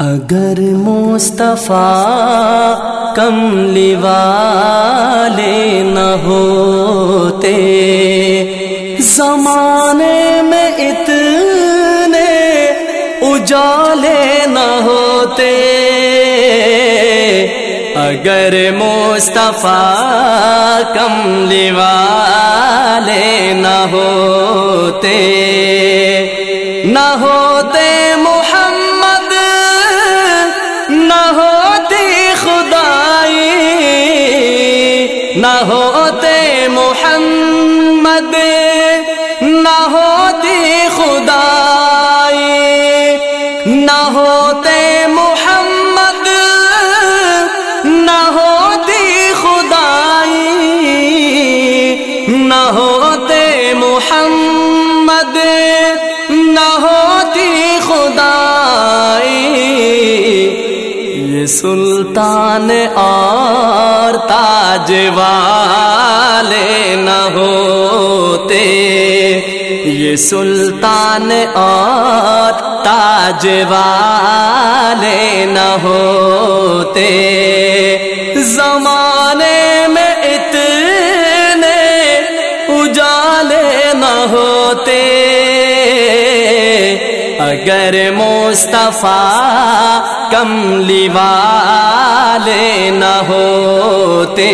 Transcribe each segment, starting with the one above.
اگر مصطفیٰ کملی والے نہ ہوتے، زمانے میں اتنے اجالے نہ ہوتے۔ اگر مصطفیٰ کملی والے نہ ہوتے نہ ہوتے نہ ہوتے محمد، نہ ہوتی خدائی، نہ ہوتے محمد، نہ ہوتی خدائی، نہ ہوتے محمد، نہ ہوتی خدائی۔ سلطان اور تاج والے نہ ہوتے۔ یہ سلطان اور تاج والے نہ ہوتے۔ زمانے میں اتنے اجالے نہ ہوتے۔ اگر مصطفیٰ کملی والے نہ ہوتے۔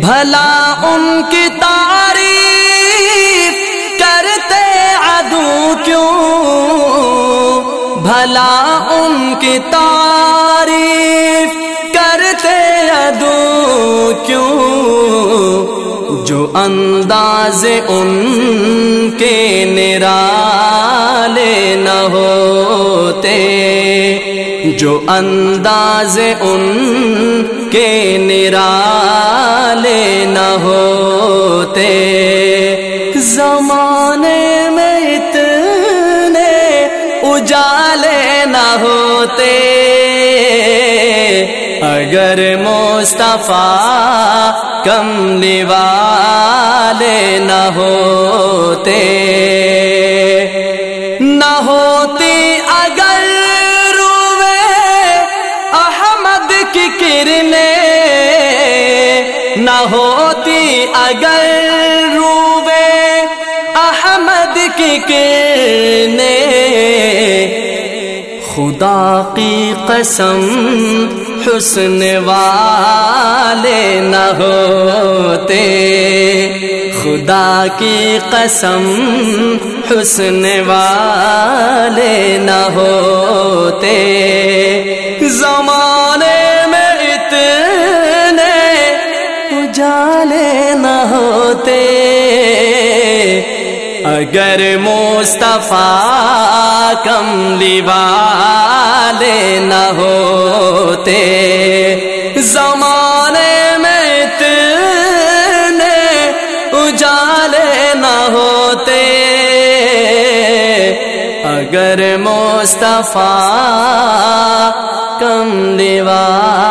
بھلا ان کی تعریف کرتے ادو کیوں؟ بھلا ان کی تعریف کرتے ادو کیوں؟ انداز ان کے نرالے نہ ہوتے، جو انداز ان کے نرالے نہ ہوتے۔ زمانے میں اتنے اجالے نہ ہوتے اگر مصطفیٰ کملی والے نہ ہوتے، نہ ہوتی اگر روے احمد کی کرنے نہ ہوتی اگر روے احمد کی کرنے خدا کی قسم حسن والے نہ ہوتے۔ خدا کی قسم حسن والے نہ ہوتے۔ اگر مصطفیٰ کملی والے نہ ہوتے، زمانے میں اتنے اجالے نہ ہوتے۔ اگر مصطفیٰ کملی والے